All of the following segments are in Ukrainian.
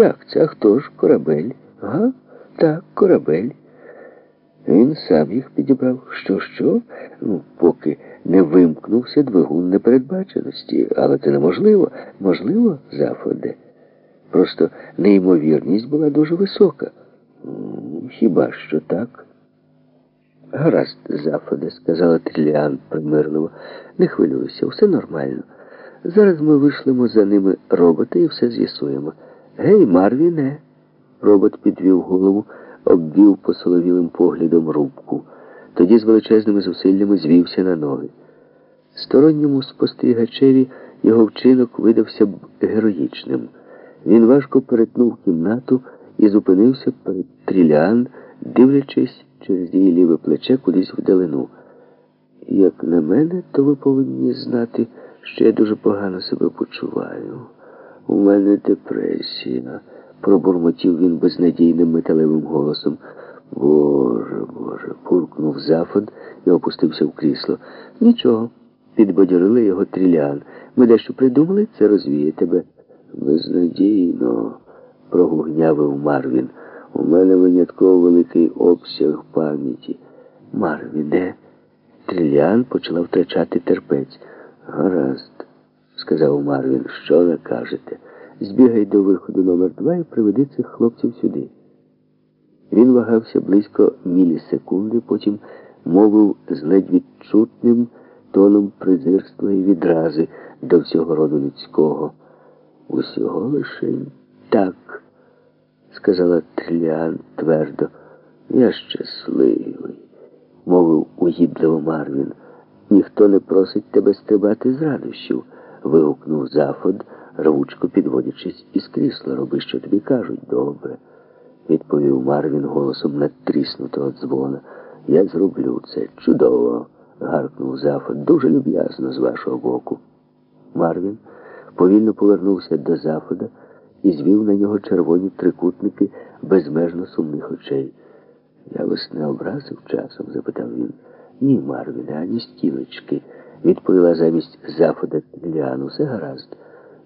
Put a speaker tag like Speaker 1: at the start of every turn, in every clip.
Speaker 1: Як це? А хто ж? Корабель? Ага, так, корабель. Він сам їх підібрав. Що, що? Ну, поки не вимкнувся двигун непередбаченості. Але це неможливо. Можливо, Заходе. Просто неймовірність була дуже висока. Хіба що так? Гаразд, Заходе, сказала Тріліан примирливо. Не хвилюйся, все нормально. Зараз ми вишлемо за ними робота і все з'ясуємо. Гей, Марвіне. Робот підвів голову, обвів посоловілим поглядом рубку. Тоді з величезними зусиллями звівся на ноги. Сторонньому спостерігачеві його вчинок видався б героїчним. Він важко перетнув кімнату і зупинився перед Тріліан, дивлячись через її ліве плече кудись вдалину. Як на мене, то ви повинні знати, що я дуже погано себе почуваю. У мене депресія, пробурмотів він безнадійним металевим голосом. Боже, Боже, пуркнув зафод і опустився в крісло. Нічого, підбадьорили його трілян. Ми дещо придумали, це розвіє тебе. Безнадійно, прогугнявив Марвін. У мене винятково великий обсяг пам'яті. Марвіне, Трильян почала втрачати терпець. Гаразд, сказав Марвін, що ви кажете? Збігай до виходу номер два і приведи цих хлопців сюди. Він вагався близько мілісекунди, потім мовив з ледь відчутним тоном презирства і відрази до всього роду людського. Усього лише так, сказала Триліан твердо. Я щасливий, мовив угідливо Марвін. Ніхто не просить тебе стрибати з радощів, вигукнув Зафод, рвучко підводячись із крісла. Роби, що тобі кажуть, добре, відповів Марвін голосом надтріснутого дзвона. Я зроблю це. Чудово, гаркнув Зафод. Дуже люб'язно з вашого боку. Марвін повільно повернувся до Захода і звів на нього червоні трикутники безмежно сумних очей. Я вас не образив часом? запитав він. Ні, Марвіне, ані стілечки, відповіла замість захода Тріліану. Все гаразд.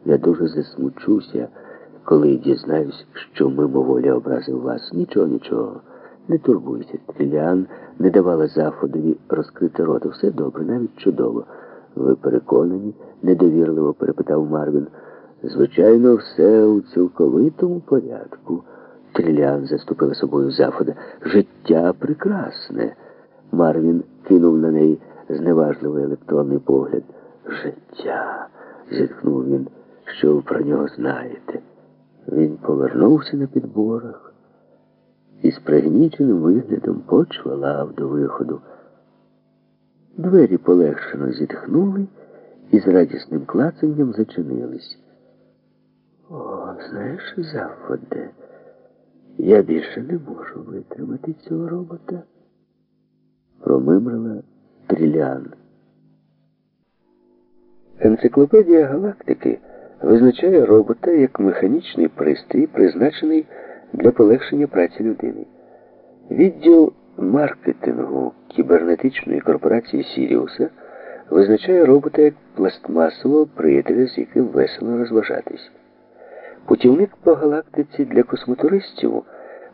Speaker 1: Я дуже засмучуся, коли дізнаюсь, що мимоволі образив вас. Нічого, нічого. Не турбуйся. Тріліан не давала заходові розкрити рота. Все добре, навіть чудово. Ви переконані? недовірливо перепитав Марвін. Звичайно, все у цілковитому порядку. Трілян заступила собою захода. Життя прекрасне. Марвін кинув на неї зневажливий електронний погляд. Життя, зітхнув він, що ви про нього знаєте. Він повернувся на підборах і з пригніченим виглядом почвалав до виходу. Двері полегшено зітхнули і з радісним клацанням зачинились. О, знаєш, Заходе, я більше не можу витримати цього робота, промимрила Трілян. Енциклопедія галактики визначає робота як механічний пристрій, призначений для полегшення праці людини. Відділ маркетингу кібернетичної корпорації Сіріуса визначає робота як пластмасового приятеля, з яким весело розважатись. Путівник по галактиці для космотуристів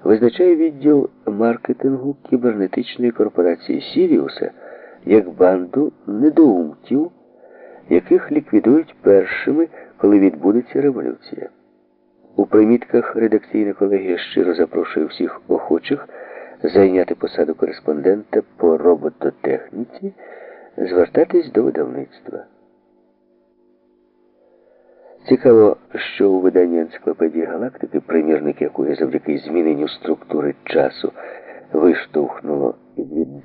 Speaker 1: визначає відділ маркетингу кібернетичної корпорації Сіріуса як банду недоумтів, яких ліквідують першими, коли відбудеться революція. У примітках редакційна колегія щиро запрошує всіх охочих зайняти посаду кореспондента по робототехніці, звертатись до видавництва. Цікаво, що у виданні енциклопедії галактики, примірник якої завдяки зміненню структури часу виштовхнуло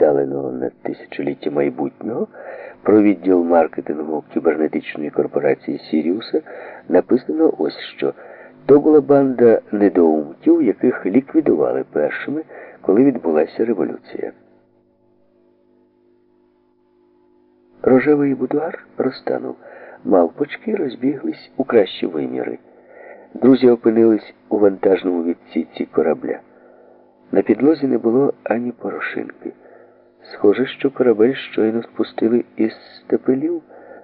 Speaker 1: віддаленого на тисячоліття майбутнього, про відділ маркетингу кібернетичної корпорації Сіріуса написано ось що. То була банда недоумтів, яких ліквідували першими, коли відбулася революція. Рожевий будуар розтанув. Мавпочки розбіглись у кращі виміри. Друзі опинились у вантажному відсіці корабля. На підлозі не було ані порошинки. Схоже, що корабель щойно спустили із степелів,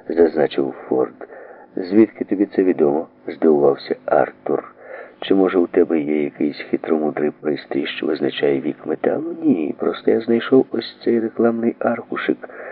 Speaker 1: зазначив Форд. Звідки тобі це відомо? здивувався Артур. Чи може у тебе є якийсь хитромудрий пристрій, що визначає вік металу? Ні, просто я знайшов ось цей рекламний аркушик.